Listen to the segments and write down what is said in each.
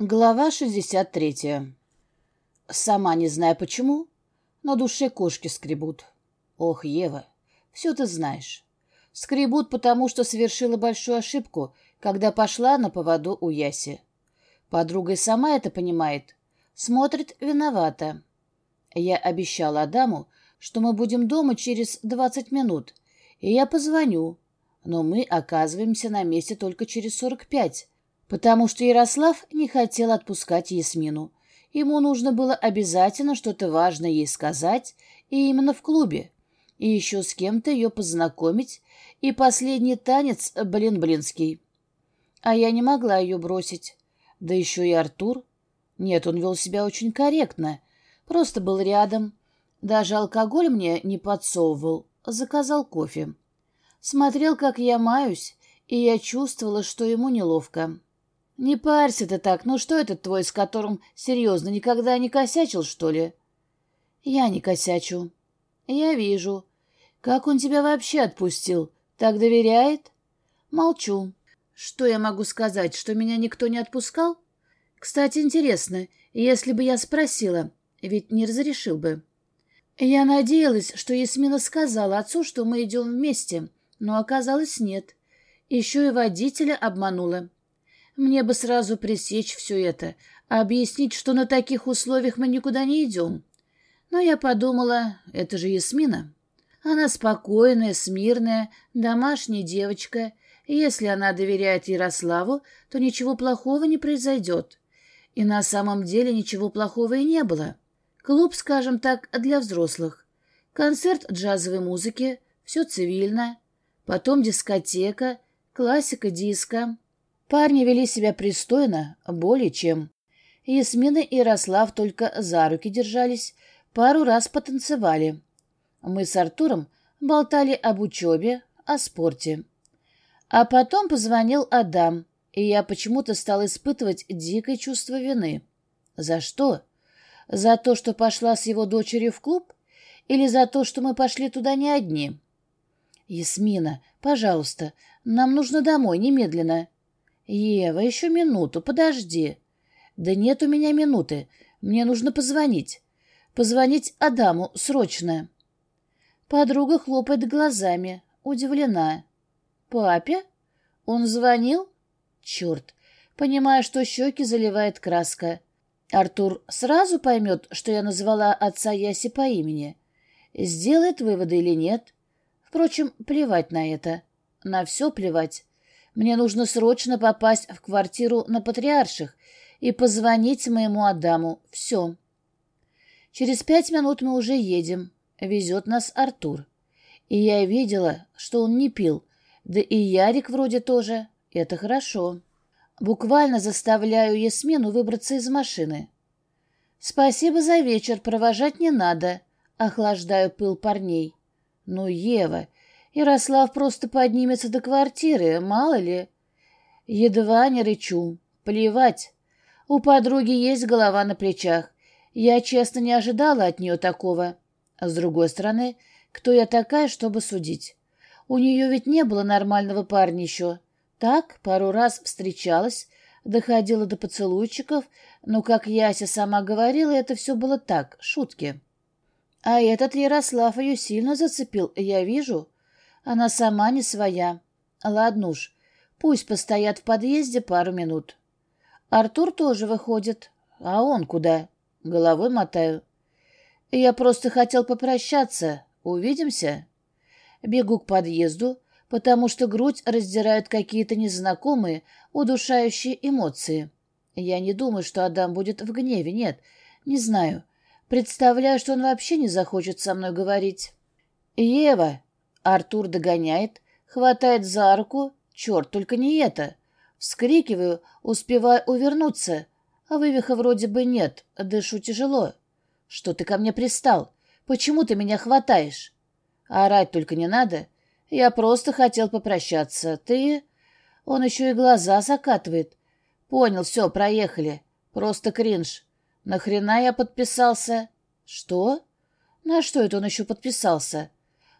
Глава 63. Сама не знаю почему, но душе кошки скребут. Ох, Ева, все ты знаешь. Скребут, потому что совершила большую ошибку, когда пошла на поводу у Яси. Подруга и сама это понимает. Смотрит виновата. Я обещала Адаму, что мы будем дома через 20 минут, и я позвоню. Но мы оказываемся на месте только через 45 потому что Ярослав не хотел отпускать Ясмину. Ему нужно было обязательно что-то важное ей сказать, и именно в клубе, и еще с кем-то ее познакомить, и последний танец блин-блинский. А я не могла ее бросить. Да еще и Артур. Нет, он вел себя очень корректно, просто был рядом. Даже алкоголь мне не подсовывал, заказал кофе. Смотрел, как я маюсь, и я чувствовала, что ему неловко. «Не парься ты так. Ну что этот твой, с которым серьезно никогда не косячил, что ли?» «Я не косячу». «Я вижу. Как он тебя вообще отпустил? Так доверяет?» «Молчу. Что я могу сказать, что меня никто не отпускал? Кстати, интересно, если бы я спросила, ведь не разрешил бы». Я надеялась, что Ясмина сказала отцу, что мы идем вместе, но оказалось нет. Еще и водителя обманула. Мне бы сразу пресечь все это, объяснить, что на таких условиях мы никуда не идем. Но я подумала, это же Ясмина. Она спокойная, смирная, домашняя девочка. Если она доверяет Ярославу, то ничего плохого не произойдет. И на самом деле ничего плохого и не было. Клуб, скажем так, для взрослых. Концерт джазовой музыки, все цивильно. Потом дискотека, классика диска. Парни вели себя пристойно, более чем. Ясмина и Ярослав только за руки держались, пару раз потанцевали. Мы с Артуром болтали об учебе, о спорте. А потом позвонил Адам, и я почему-то стал испытывать дикое чувство вины. За что? За то, что пошла с его дочерью в клуб? Или за то, что мы пошли туда не одни? «Ясмина, пожалуйста, нам нужно домой немедленно». «Ева, еще минуту, подожди». «Да нет у меня минуты. Мне нужно позвонить. Позвонить Адаму срочно». Подруга хлопает глазами, удивлена. «Папе? Он звонил?» «Черт! Понимаю, что щеки заливает краска. Артур сразу поймет, что я назвала отца Яси по имени. Сделает выводы или нет. Впрочем, плевать на это. На все плевать. Мне нужно срочно попасть в квартиру на Патриарших и позвонить моему Адаму. Все. Через пять минут мы уже едем. Везет нас Артур. И я видела, что он не пил. Да и Ярик вроде тоже. Это хорошо. Буквально заставляю Ясмину выбраться из машины. «Спасибо за вечер, провожать не надо», — охлаждаю пыл парней. «Ну, Ева, Ярослав просто поднимется до квартиры, мало ли. Едва не рычу. Плевать. У подруги есть голова на плечах. Я, честно, не ожидала от нее такого. А с другой стороны, кто я такая, чтобы судить? У нее ведь не было нормального парня еще. Так, пару раз встречалась, доходила до поцелуйчиков, но, как Яся сама говорила, это все было так, шутки. А этот Ярослав ее сильно зацепил, я вижу. Она сама не своя. Ладно уж, пусть постоят в подъезде пару минут. Артур тоже выходит. А он куда? Головой мотаю. Я просто хотел попрощаться. Увидимся? Бегу к подъезду, потому что грудь раздирают какие-то незнакомые, удушающие эмоции. Я не думаю, что Адам будет в гневе, нет, не знаю. Представляю, что он вообще не захочет со мной говорить. «Ева!» Артур догоняет, хватает за руку. Черт, только не это. Вскрикиваю, успеваю увернуться. А вывиха вроде бы нет, дышу тяжело. Что ты ко мне пристал? Почему ты меня хватаешь? Орать только не надо. Я просто хотел попрощаться. Ты... Он еще и глаза закатывает. Понял, все, проехали. Просто кринж. Нахрена я подписался? Что? На что это он еще подписался?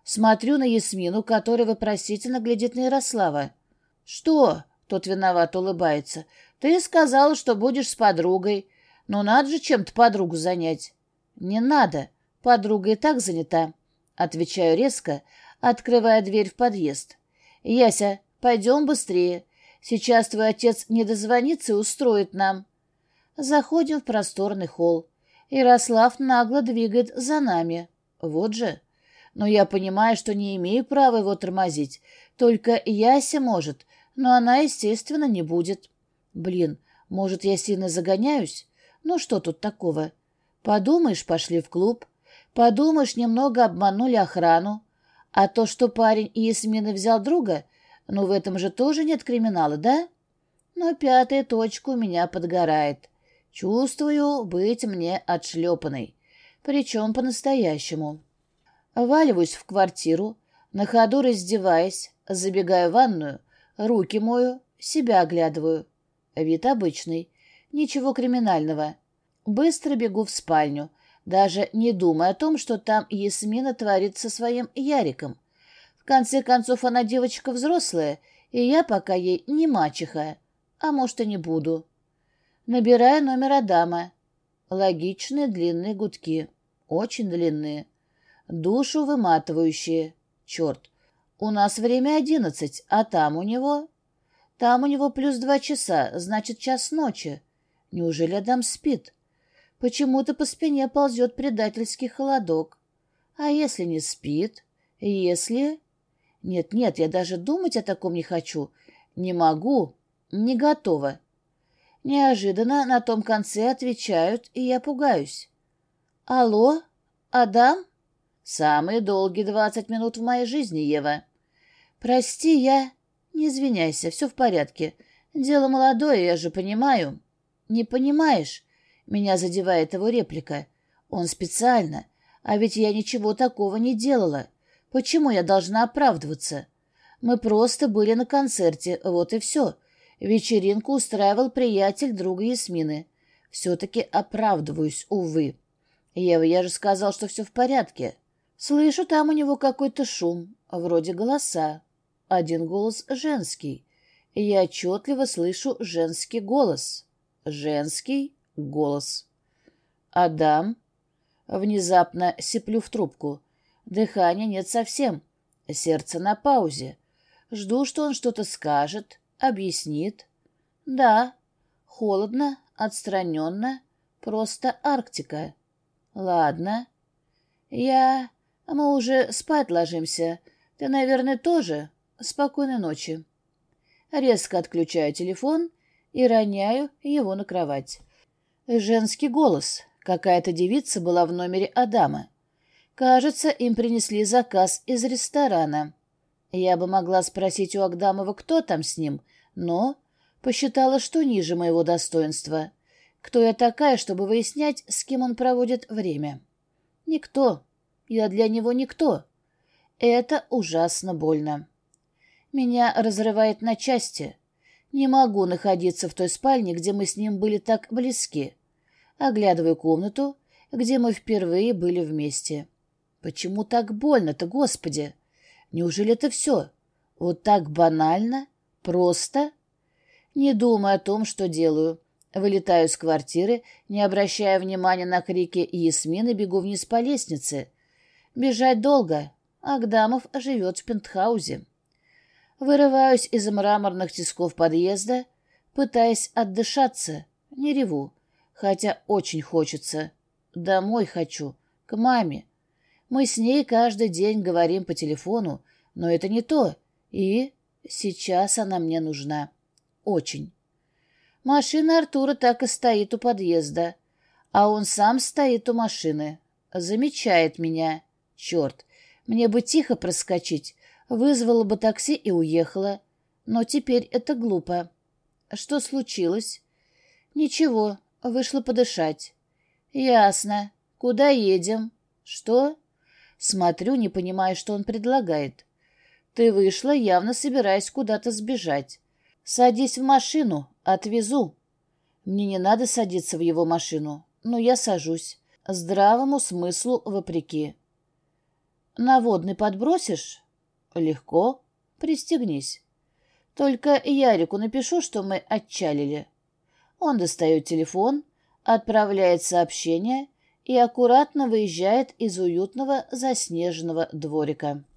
Смотрю на Ясмину, которая вопросительно глядит на Ярослава. «Что?» — тот виноват улыбается. Ты сказала, что будешь с подругой. Но надо же чем-то подругу занять. Не надо. Подруга и так занята. Отвечаю резко, открывая дверь в подъезд. Яся, пойдем быстрее. Сейчас твой отец не дозвонится и устроит нам. Заходим в просторный холл. Ярослав нагло двигает за нами. Вот же. Но я понимаю, что не имею права его тормозить. Только Яся может, но она, естественно, не будет. Блин, может, я сильно загоняюсь? Ну что тут такого? Подумаешь, пошли в клуб. Подумаешь, немного обманули охрану. А то, что парень и Ясмины взял друга, ну в этом же тоже нет криминала, да? Но пятая точка у меня подгорает. Чувствую быть мне отшлепанной. Причем по-настоящему. Валиваюсь в квартиру, на ходу раздеваясь, забегаю в ванную, руки мою, себя оглядываю. Вид обычный, ничего криминального. Быстро бегу в спальню, даже не думая о том, что там Ясмина творит со своим Яриком. В конце концов, она девочка взрослая, и я пока ей не мачеха, а может и не буду. Набираю номер Адама. Логичные длинные гудки. Очень длинные. Душу выматывающие. Черт, у нас время одиннадцать, а там у него... Там у него плюс два часа, значит, час ночи. Неужели Адам спит? Почему-то по спине ползет предательский холодок. А если не спит? Если... Нет-нет, я даже думать о таком не хочу. Не могу. Не готова. Неожиданно на том конце отвечают, и я пугаюсь. «Алло? Адам?» «Самые долгие двадцать минут в моей жизни, Ева». «Прости, я...» «Не извиняйся, все в порядке. Дело молодое, я же понимаю». «Не понимаешь?» Меня задевает его реплика. «Он специально. А ведь я ничего такого не делала. Почему я должна оправдываться? Мы просто были на концерте, вот и все. Вечеринку устраивал приятель друга Ясмины. Все-таки оправдываюсь, увы. Ева, я же сказал, что все в порядке. Слышу там у него какой-то шум, вроде голоса. Один голос женский. Я отчетливо слышу женский голос. Женский голос. Адам. Внезапно сиплю в трубку. Дыхания нет совсем. Сердце на паузе. Жду, что он что-то скажет, объяснит. Да, холодно, отстраненно, просто Арктика. Ладно. Я... Мы уже спать ложимся. Ты, наверное, тоже? Спокойной ночи. Резко отключаю телефон и роняю его на кровать. Женский голос. Какая-то девица была в номере Адама. Кажется, им принесли заказ из ресторана. Я бы могла спросить у Агдамова, кто там с ним, но посчитала, что ниже моего достоинства. Кто я такая, чтобы выяснять, с кем он проводит время? Никто. Я для него никто. Это ужасно больно. Меня разрывает на части. Не могу находиться в той спальне, где мы с ним были так близки. Оглядываю комнату, где мы впервые были вместе. Почему так больно-то, Господи? Неужели это все? Вот так банально? Просто? Не думаю о том, что делаю. Вылетаю из квартиры, не обращая внимания на крики Ясмины, бегу вниз по лестнице. Бежать долго. Агдамов живет в пентхаузе. Вырываюсь из мраморных тисков подъезда, пытаясь отдышаться. Не реву, хотя очень хочется. Домой хочу, к маме. Мы с ней каждый день говорим по телефону, но это не то. И сейчас она мне нужна. Очень. Машина Артура так и стоит у подъезда, а он сам стоит у машины. Замечает меня. Черт, мне бы тихо проскочить, вызвала бы такси и уехала. Но теперь это глупо. Что случилось? Ничего, вышла подышать. Ясно. Куда едем? Что? Смотрю, не понимая, что он предлагает. Ты вышла, явно собираясь куда-то сбежать. Садись в машину, отвезу. Мне не надо садиться в его машину, но я сажусь. Здравому смыслу вопреки. Наводный подбросишь? Легко. Пристегнись. Только Ярику напишу, что мы отчалили. Он достает телефон, отправляет сообщение и аккуратно выезжает из уютного заснеженного дворика.